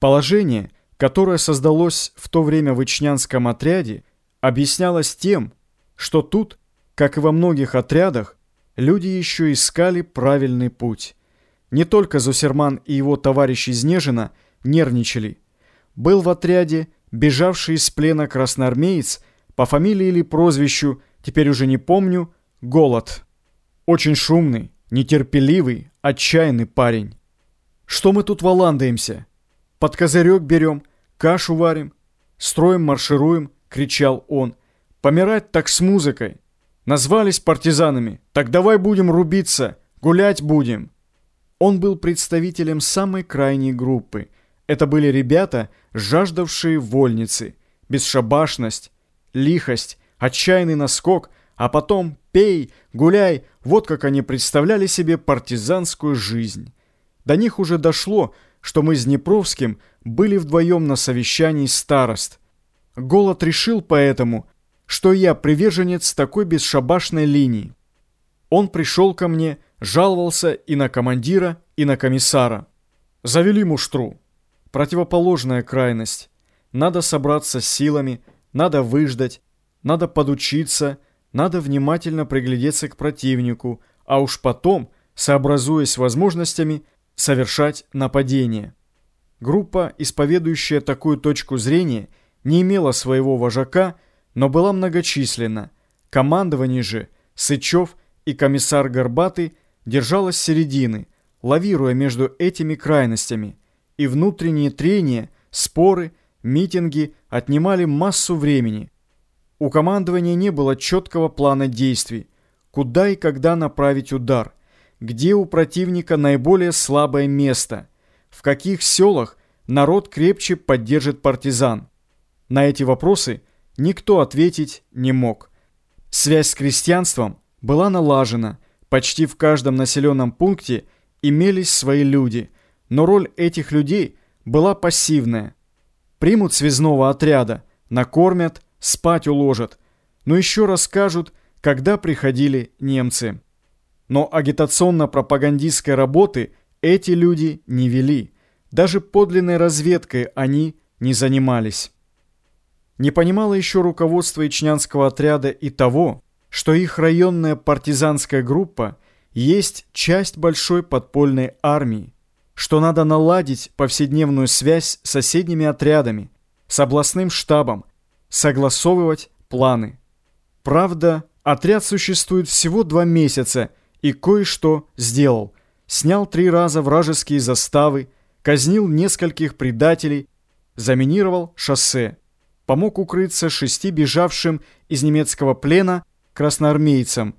Положение, которое создалось в то время в Ичнянском отряде, объяснялось тем, что тут, как и во многих отрядах, люди еще искали правильный путь. Не только Зусерман и его товарищ из Нежина нервничали. Был в отряде бежавший из плена красноармеец по фамилии или прозвищу, теперь уже не помню, Голод. Очень шумный, нетерпеливый, отчаянный парень. Что мы тут валандаемся? Под козырек берем, кашу варим, строим, маршируем, кричал он. Помирать так с музыкой. Назвались партизанами, так давай будем рубиться, гулять будем. Он был представителем самой крайней группы. Это были ребята, жаждавшие вольницы, бесшабашность, лихость, отчаянный наскок, а потом пей, гуляй, вот как они представляли себе партизанскую жизнь. До них уже дошло, что мы с Днепровским были вдвоем на совещании старост. Голод решил поэтому, что я приверженец такой бесшабашной линии. Он пришел ко мне, жаловался и на командира, и на комиссара. Завели муштру. Противоположная крайность. Надо собраться с силами, надо выждать, надо подучиться, надо внимательно приглядеться к противнику, а уж потом, сообразуясь возможностями, совершать нападение. Группа, исповедующая такую точку зрения, не имела своего вожака, но была многочисленна. Командование же, Сычев и комиссар Горбатый держалось середины, лавируя между этими крайностями, и внутренние трения, споры, митинги отнимали массу времени. У командования не было четкого плана действий, куда и когда направить удар, где у противника наиболее слабое место, в каких селах народ крепче поддержит партизан. На эти вопросы никто ответить не мог. Связь с крестьянством была налажена, почти в каждом населенном пункте имелись свои люди, но роль этих людей была пассивная. Примут связного отряда, накормят, спать уложат, но еще расскажут, когда приходили немцы. Но агитационно-пропагандистской работы эти люди не вели. Даже подлинной разведкой они не занимались. Не понимало еще руководство ичнянского отряда и того, что их районная партизанская группа есть часть большой подпольной армии, что надо наладить повседневную связь с соседними отрядами, с областным штабом, согласовывать планы. Правда, отряд существует всего два месяца и кое-что сделал. Снял три раза вражеские заставы, казнил нескольких предателей, заминировал шоссе, помог укрыться шести бежавшим из немецкого плена красноармейцам.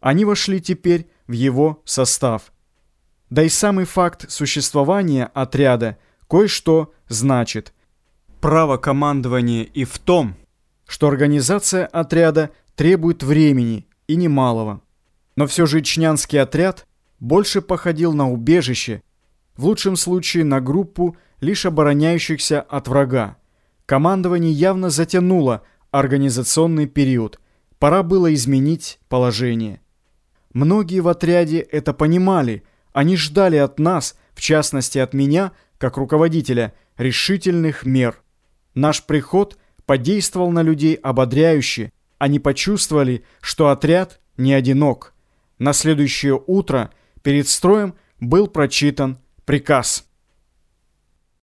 Они вошли теперь в его состав. Да и самый факт существования отряда кое-что значит – право командования и в том, что организация отряда требует времени и немалого. Но все же Ичнянский отряд больше походил на убежище, в лучшем случае на группу лишь обороняющихся от врага. Командование явно затянуло организационный период. Пора было изменить положение. Многие в отряде это понимали. Они ждали от нас, в частности от меня, как руководителя, решительных мер. Наш приход подействовал на людей ободряюще. Они почувствовали, что отряд не одинок. На следующее утро перед строем был прочитан приказ –